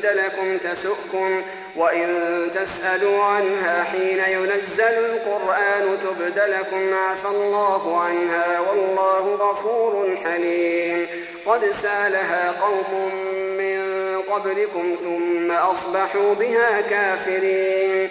تبد لكم تسؤكم وإن تسألوا عنها حين ينزل القرآن تبد لكم عفى الله عنها والله غفور حليم. قد سألها قوم من قبلكم ثم أصبحوا بها كافرين.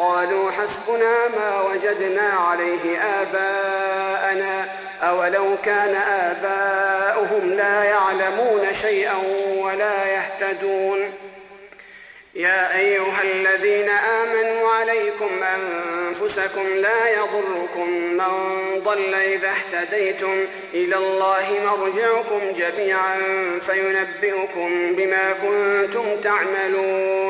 قالوا حسبنا ما وجدنا عليه آباءنا أولو كان آباؤهم لا يعلمون شيئا ولا يهتدون. يا أيها الذين آمنوا عليكم أنفسكم لا يضركم من ضل إذا اهتديتم إلى الله مرجعكم جميعا فينبئكم بما كنتم تعملون.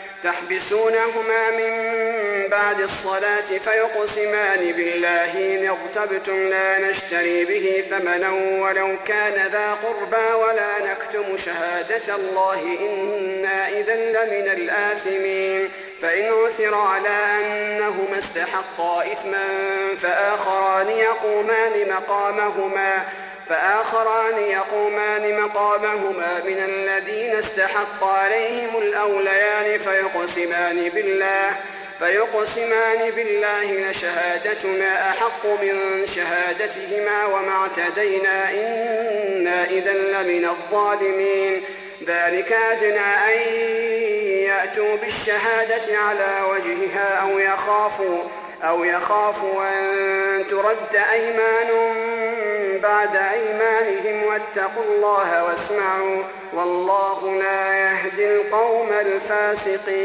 تحبسونهما من بعد الصلاة فيقسمان بالله إن ارتبتم لا نشتري به ثمنا ولو كان ذا قربى ولا نكتم شهادة الله. إنا إذا لمن الآثمين. فإن عثر على أنهما استحقا إثما فآخران يقومان مقامهما. فآخران يقومان مقامهما من الذين استحق عليهم الأوليان فيقسمان بالله فيقسمان بالله لشهادتنا أحق من شهادتهما وما اعتدينا إنا إذا لمن الظالمين. ذلك أدنى أن يأتوا بالشهادة على وجهها أو يخافوا أو يخافوا أن ترد أيمان بعد أيمانهم واتقوا الله واسمعوا والله لا يهدي القوم الفاسقين.